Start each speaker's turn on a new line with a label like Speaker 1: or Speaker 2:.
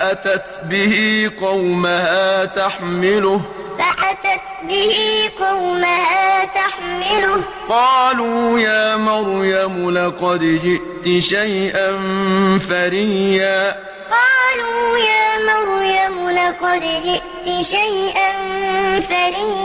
Speaker 1: فأتت به قومها تحمله.
Speaker 2: فأتت به قومها تحمله.
Speaker 1: قالوا يا مريم لقد جئت شيئا فريا.
Speaker 2: قالوا يا مريم لقد جئت شيئا فريا.